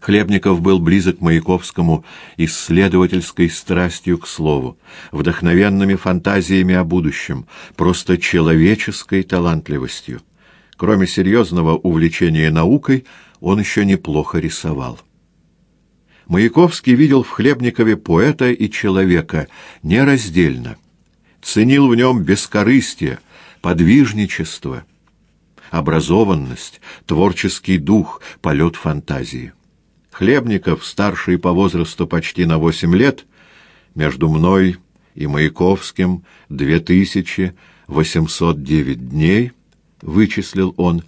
Хлебников был близок Маяковскому исследовательской страстью к слову, вдохновенными фантазиями о будущем, просто человеческой талантливостью. Кроме серьезного увлечения наукой, он еще неплохо рисовал. Маяковский видел в Хлебникове поэта и человека нераздельно, ценил в нем бескорыстие, подвижничество, образованность, творческий дух, полет фантазии. Хлебников, старший по возрасту почти на восемь лет, между мной и Маяковским две тысячи восемьсот девять дней, вычислил он,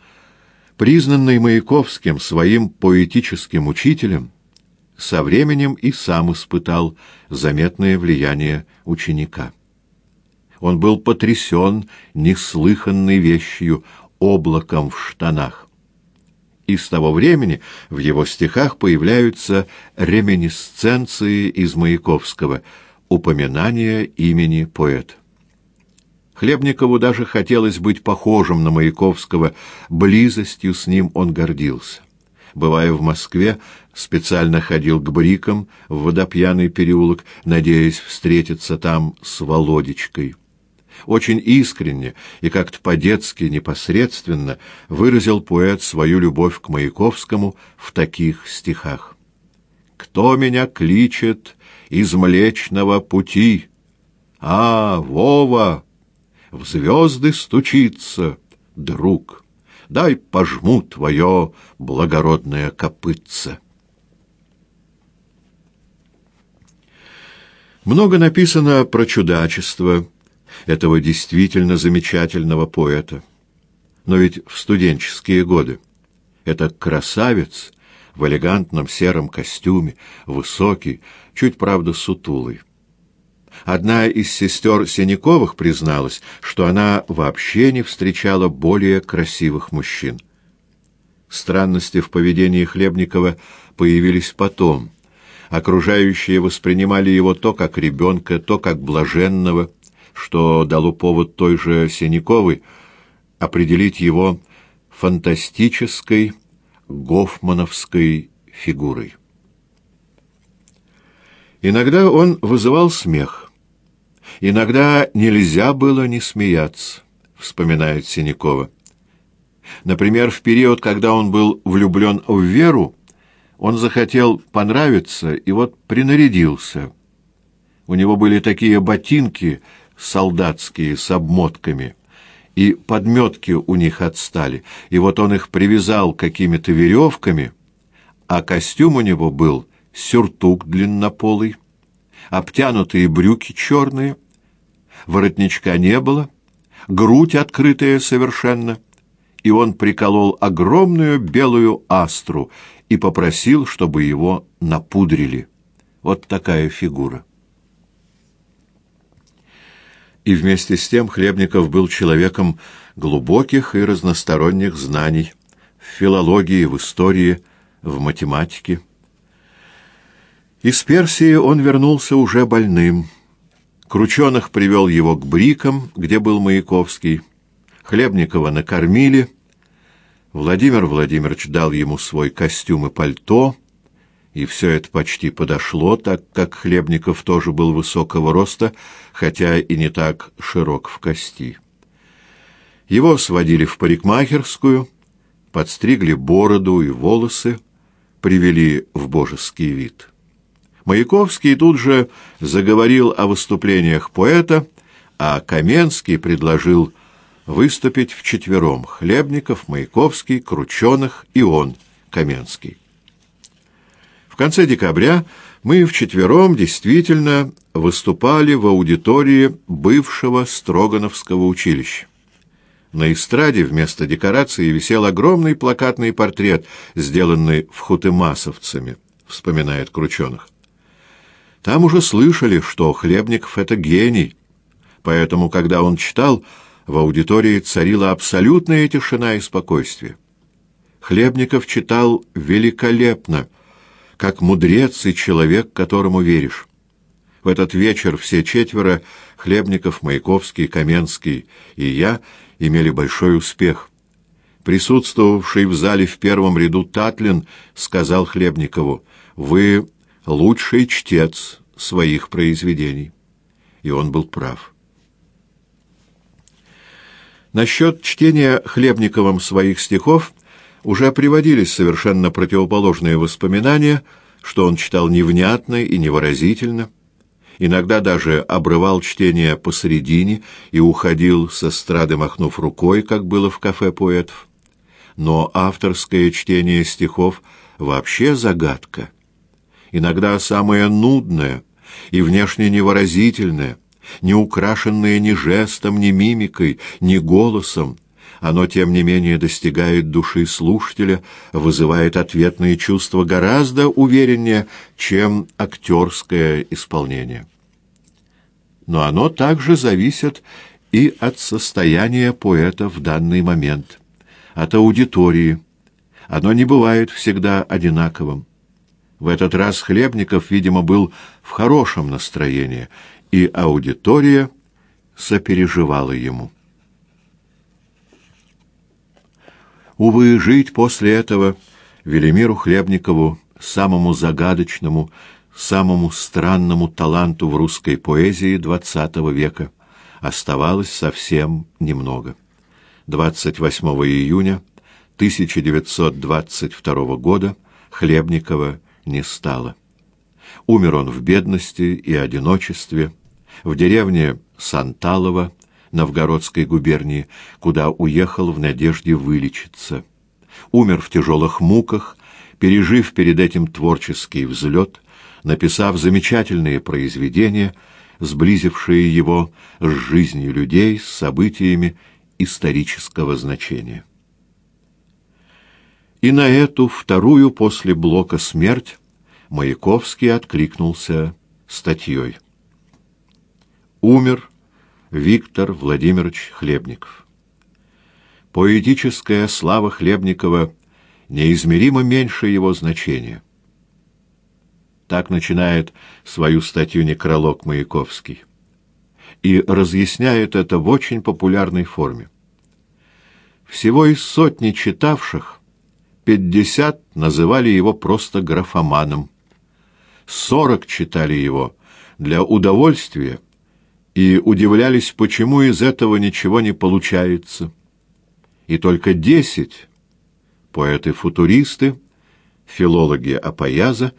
признанный Маяковским своим поэтическим учителем, со временем и сам испытал заметное влияние ученика. Он был потрясен неслыханной вещью, облаком в штанах и с того времени в его стихах появляются реминисценции из Маяковского, упоминания имени поэта. Хлебникову даже хотелось быть похожим на Маяковского, близостью с ним он гордился. Бывая в Москве, специально ходил к Брикам в водопьяный переулок, надеясь встретиться там с Володечкой очень искренне и как-то по-детски непосредственно выразил поэт свою любовь к Маяковскому в таких стихах. «Кто меня кличет из Млечного пути? А, Вова! В звезды стучится, друг! Дай пожму твое благородное копытце!» Много написано про чудачество, этого действительно замечательного поэта. Но ведь в студенческие годы это красавец в элегантном сером костюме, высокий, чуть, правда, сутулый. Одна из сестер Синяковых призналась, что она вообще не встречала более красивых мужчин. Странности в поведении Хлебникова появились потом. Окружающие воспринимали его то как ребенка, то как блаженного – что дало повод той же Синяковой определить его фантастической гофмановской фигурой. Иногда он вызывал смех. Иногда нельзя было не смеяться, вспоминает Синякова. Например, в период, когда он был влюблен в Веру, он захотел понравиться и вот принарядился. У него были такие ботинки солдатские с обмотками, и подметки у них отстали, и вот он их привязал какими-то веревками, а костюм у него был сюртук длиннополый, обтянутые брюки черные, воротничка не было, грудь открытая совершенно, и он приколол огромную белую астру и попросил, чтобы его напудрили. Вот такая фигура. И вместе с тем Хлебников был человеком глубоких и разносторонних знаний в филологии, в истории, в математике. Из Персии он вернулся уже больным. Крученых привел его к Брикам, где был Маяковский. Хлебникова накормили. Владимир Владимирович дал ему свой костюм и пальто — и все это почти подошло, так как Хлебников тоже был высокого роста, хотя и не так широк в кости. Его сводили в парикмахерскую, подстригли бороду и волосы, привели в божеский вид. Маяковский тут же заговорил о выступлениях поэта, а Каменский предложил выступить вчетвером — Хлебников, Маяковский, Крученых и он, Каменский. В конце декабря мы вчетвером действительно выступали в аудитории бывшего Строгановского училища. На эстраде вместо декорации висел огромный плакатный портрет, сделанный в хутымасовцами, вспоминает Крученых. Там уже слышали, что Хлебников — это гений, поэтому, когда он читал, в аудитории царила абсолютная тишина и спокойствие. Хлебников читал великолепно — как мудрец и человек, которому веришь. В этот вечер все четверо, Хлебников, Маяковский, Каменский и я, имели большой успех. Присутствовавший в зале в первом ряду Татлин сказал Хлебникову, «Вы лучший чтец своих произведений». И он был прав. Насчет чтения Хлебниковым своих стихов уже приводились совершенно противоположные воспоминания, что он читал невнятно и невыразительно, иногда даже обрывал чтение посередине и уходил со эстрады, махнув рукой, как было в кафе поэтов но авторское чтение стихов вообще загадка. Иногда самое нудное и внешне невыразительное, не украшенное ни жестом, ни мимикой, ни голосом, оно, тем не менее, достигает души слушателя, вызывает ответные чувства гораздо увереннее, чем актерское исполнение. Но оно также зависит и от состояния поэта в данный момент от аудитории. Оно не бывает всегда одинаковым. В этот раз Хлебников, видимо, был в хорошем настроении, и аудитория сопереживала ему. Увы, жить после этого Велимиру Хлебникову, самому загадочному, самому странному таланту в русской поэзии XX века, оставалось совсем немного. 28 июня 1922 года Хлебникова не стало. Умер он в бедности и одиночестве, в деревне Санталово, Новгородской губернии, куда уехал в надежде вылечиться. Умер в тяжелых муках, пережив перед этим творческий взлет, написав замечательные произведения, сблизившие его с жизнью людей, с событиями исторического значения. И на эту вторую после блока смерть Маяковский откликнулся статьей. Умер Виктор Владимирович Хлебников. Поэтическая слава Хлебникова неизмеримо меньше его значения. Так начинает свою статью некролог Маяковский и разъясняет это в очень популярной форме. Всего из сотни читавших пятьдесят называли его просто графоманом. Сорок читали его для удовольствия и удивлялись, почему из этого ничего не получается. И только десять поэты-футуристы, филологи Апояза,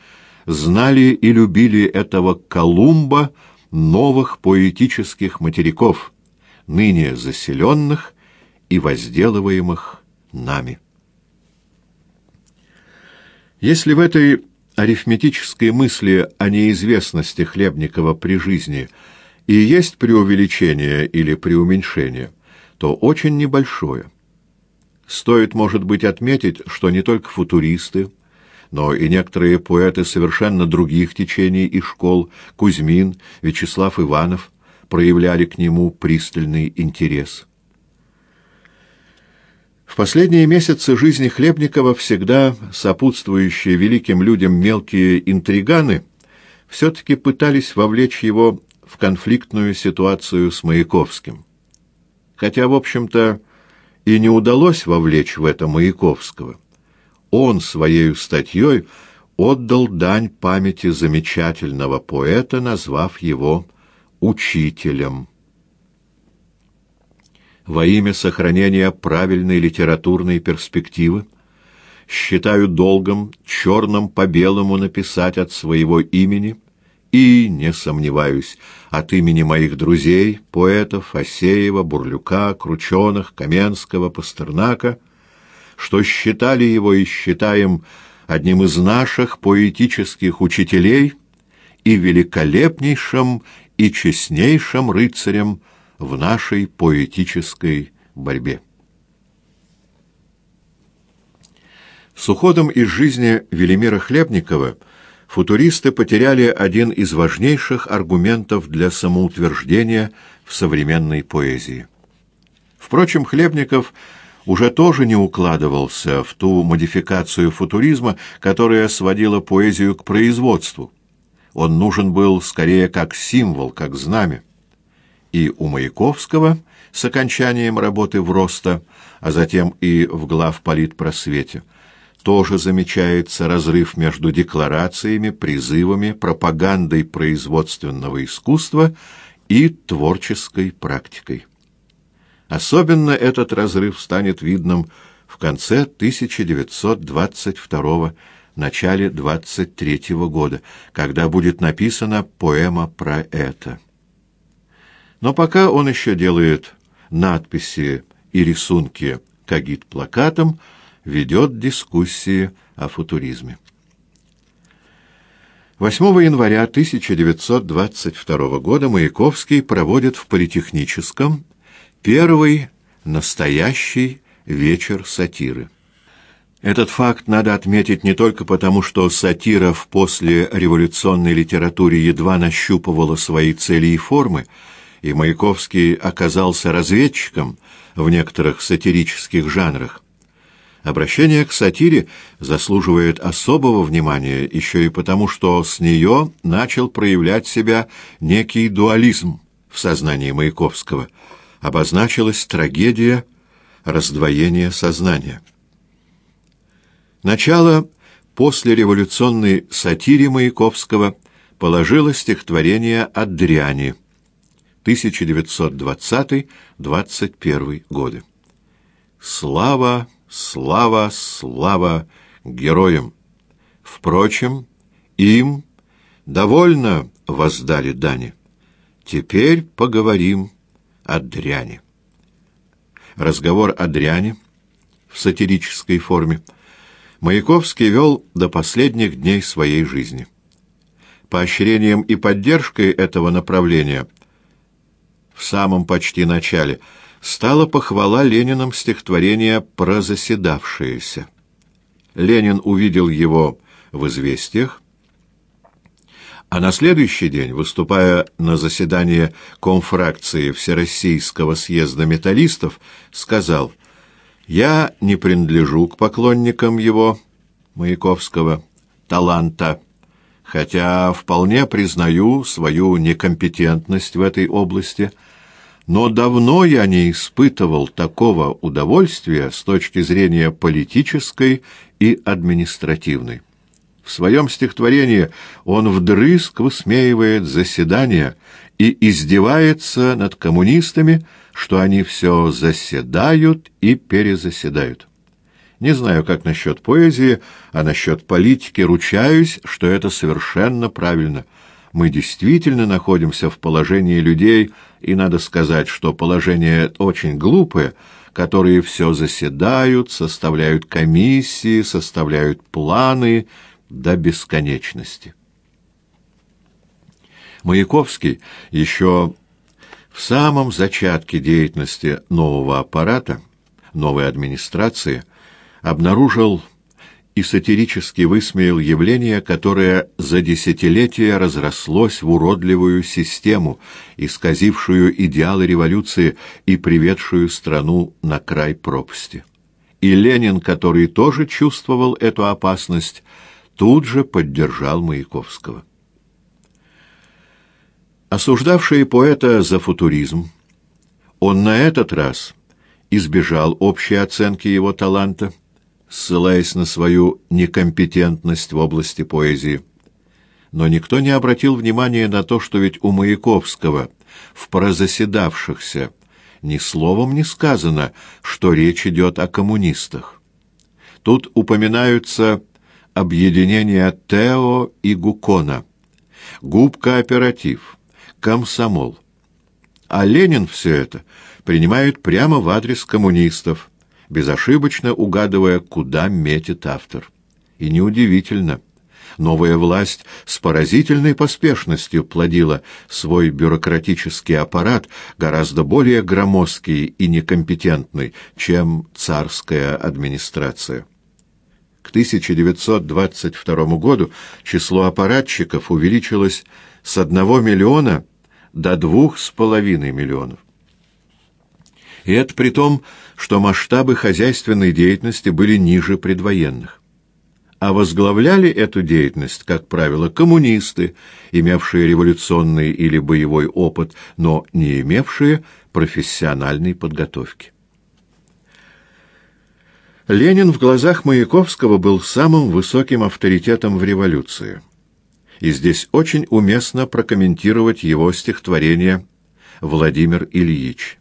знали и любили этого Колумба, новых поэтических материков, ныне заселенных и возделываемых нами. Если в этой арифметической мысли о неизвестности Хлебникова при жизни и есть преувеличение или преуменьшение, то очень небольшое. Стоит, может быть, отметить, что не только футуристы, но и некоторые поэты совершенно других течений и школ, Кузьмин, Вячеслав Иванов, проявляли к нему пристальный интерес. В последние месяцы жизни Хлебникова всегда сопутствующие великим людям мелкие интриганы все-таки пытались вовлечь его в конфликтную ситуацию с Маяковским. Хотя, в общем-то, и не удалось вовлечь в это Маяковского он своей статьей отдал дань памяти замечательного поэта, назвав его учителем. Во имя сохранения правильной литературной перспективы считаю долгом черным по белому написать от своего имени и, не сомневаюсь, от имени моих друзей, поэтов Асеева, Бурлюка, Крученых, Каменского, Пастернака — что считали его и считаем одним из наших поэтических учителей и великолепнейшим и честнейшим рыцарем в нашей поэтической борьбе. С уходом из жизни Велимира Хлебникова футуристы потеряли один из важнейших аргументов для самоутверждения в современной поэзии. Впрочем, Хлебников – уже тоже не укладывался в ту модификацию футуризма, которая сводила поэзию к производству. Он нужен был скорее как символ, как знамя. И у Маяковского с окончанием работы в Роста, а затем и в главполитпросвете, тоже замечается разрыв между декларациями, призывами, пропагандой производственного искусства и творческой практикой. Особенно этот разрыв станет видным в конце 1922 года, начале 23 -го года, когда будет написана поэма про это. Но пока он еще делает надписи и рисунки к агит-плакатам, ведет дискуссии о футуризме. 8 января 1922 года Маяковский проводит в Политехническом первый настоящий вечер сатиры. Этот факт надо отметить не только потому, что сатира в послереволюционной литературе едва нащупывала свои цели и формы, и Маяковский оказался разведчиком в некоторых сатирических жанрах. Обращение к сатире заслуживает особого внимания еще и потому, что с нее начал проявлять себя некий дуализм в сознании Маяковского. Обозначилась трагедия раздвоения сознания. Начало послереволюционной сатире Маяковского положило стихотворение о дряни 1920-21 годы. Слава, слава, слава героям! Впрочем, им довольно воздали дани. Теперь поговорим о дряни. Разговор о дряни в сатирической форме – Маяковский вел до последних дней своей жизни. Поощрением и поддержкой этого направления в самом почти начале стала похвала Лениным стихотворения про заседавшееся. Ленин увидел его в «Известиях», а на следующий день, выступая на заседании конфракции Всероссийского съезда металлистов, сказал – я не принадлежу к поклонникам его, Маяковского, таланта, хотя вполне признаю свою некомпетентность в этой области, но давно я не испытывал такого удовольствия с точки зрения политической и административной. В своем стихотворении он вдрызг высмеивает заседания и издевается над коммунистами, что они все заседают и перезаседают. Не знаю, как насчет поэзии, а насчет политики ручаюсь, что это совершенно правильно. Мы действительно находимся в положении людей, и надо сказать, что положение очень глупое, которые все заседают, составляют комиссии, составляют планы до бесконечности. Маяковский еще в самом зачатке деятельности нового аппарата, новой администрации, обнаружил и сатирически высмеял явление, которое за десятилетия разрослось в уродливую систему, исказившую идеалы революции и приведшую страну на край пропасти. И Ленин, который тоже чувствовал эту опасность, тут же поддержал Маяковского. Осуждавший поэта за футуризм, он на этот раз избежал общей оценки его таланта, ссылаясь на свою некомпетентность в области поэзии. Но никто не обратил внимания на то, что ведь у Маяковского в прозаседавшихся ни словом не сказано, что речь идет о коммунистах. Тут упоминаются объединения Тео и Гукона, губ-кооператив, комсомол. А Ленин все это принимает прямо в адрес коммунистов, безошибочно угадывая, куда метит автор. И неудивительно. Новая власть с поразительной поспешностью плодила свой бюрократический аппарат, гораздо более громоздкий и некомпетентный, чем царская администрация. К 1922 году число аппаратчиков увеличилось с 1 миллиона до двух с половиной миллионов. И это при том, что масштабы хозяйственной деятельности были ниже предвоенных. а возглавляли эту деятельность, как правило, коммунисты, имевшие революционный или боевой опыт, но не имевшие профессиональной подготовки. Ленин в глазах Маяковского был самым высоким авторитетом в революции. И здесь очень уместно прокомментировать его стихотворение «Владимир Ильич»,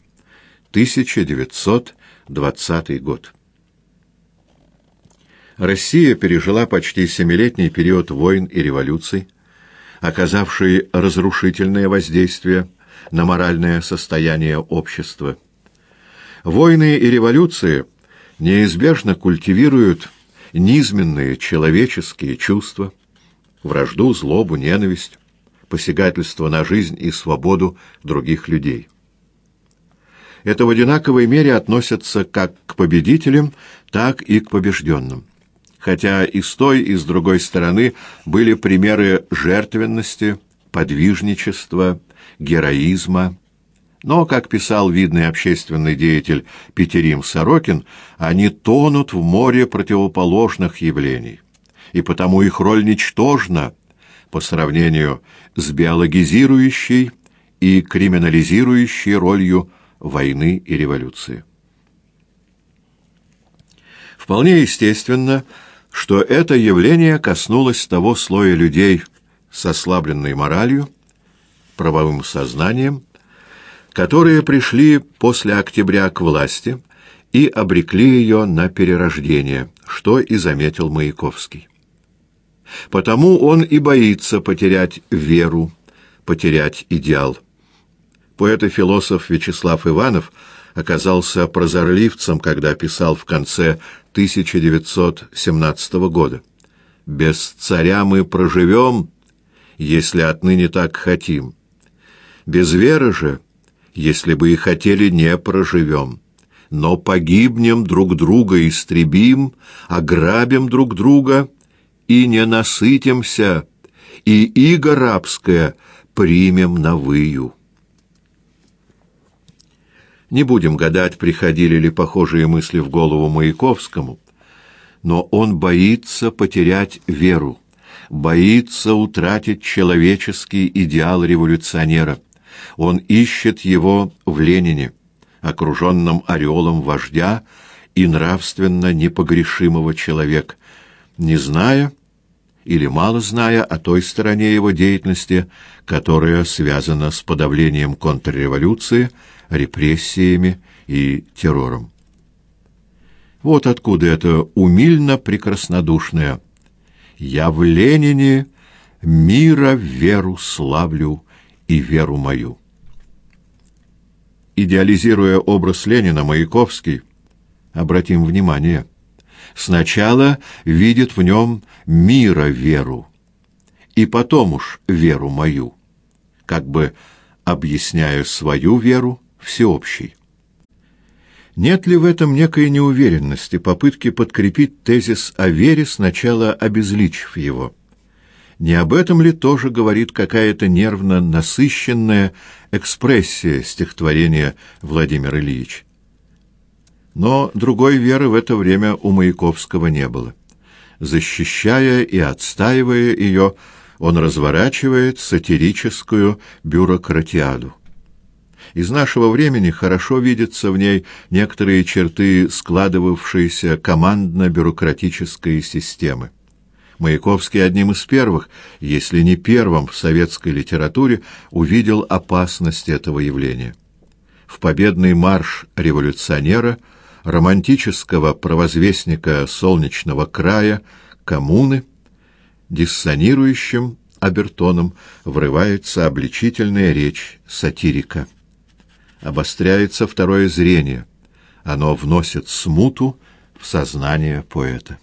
1920 год. Россия пережила почти семилетний период войн и революций, оказавший разрушительное воздействие на моральное состояние общества. Войны и революции неизбежно культивируют низменные человеческие чувства, вражду, злобу, ненависть, посягательство на жизнь и свободу других людей. Это в одинаковой мере относятся как к победителям, так и к побежденным хотя и с той, и с другой стороны были примеры жертвенности, подвижничества, героизма. Но, как писал видный общественный деятель Петерим Сорокин, они тонут в море противоположных явлений, и потому их роль ничтожна по сравнению с биологизирующей и криминализирующей ролью войны и революции. Вполне естественно, что это явление коснулось того слоя людей с ослабленной моралью, правовым сознанием, которые пришли после октября к власти и обрекли ее на перерождение, что и заметил Маяковский. Потому он и боится потерять веру, потерять идеал. Поэт и философ Вячеслав Иванов оказался прозорливцем, когда писал в конце 1917 года. «Без царя мы проживем, если отныне так хотим. Без веры же, если бы и хотели, не проживем. Но погибнем друг друга, истребим, ограбим друг друга и не насытимся, и иго рабское примем на выю». Не будем гадать, приходили ли похожие мысли в голову Маяковскому, но он боится потерять веру, боится утратить человеческий идеал революционера. Он ищет его в Ленине, окруженном ореолом вождя и нравственно непогрешимого человека, не зная или мало зная о той стороне его деятельности, которая связана с подавлением контрреволюции, репрессиями и террором. Вот откуда это умильно-прекраснодушное «Я в Ленине мира веру славлю и веру мою». Идеализируя образ Ленина, Маяковский, обратим внимание, сначала видит в нем мира веру, и потом уж веру мою, как бы объясняя свою веру всеобщей. Нет ли в этом некой неуверенности, попытки подкрепить тезис о вере, сначала обезличив его? Не об этом ли тоже говорит какая-то нервно насыщенная экспрессия стихотворения Владимир Ильич? Но другой веры в это время у Маяковского не было. Защищая и отстаивая ее, он разворачивает сатирическую бюрократиаду. Из нашего времени хорошо видятся в ней некоторые черты складывавшейся командно-бюрократической системы. Маяковский одним из первых, если не первым в советской литературе, увидел опасность этого явления. В победный марш революционера, романтического провозвестника солнечного края, коммуны, диссонирующим обертоном врывается обличительная речь сатирика обостряется второе зрение. Оно вносит смуту в сознание поэта.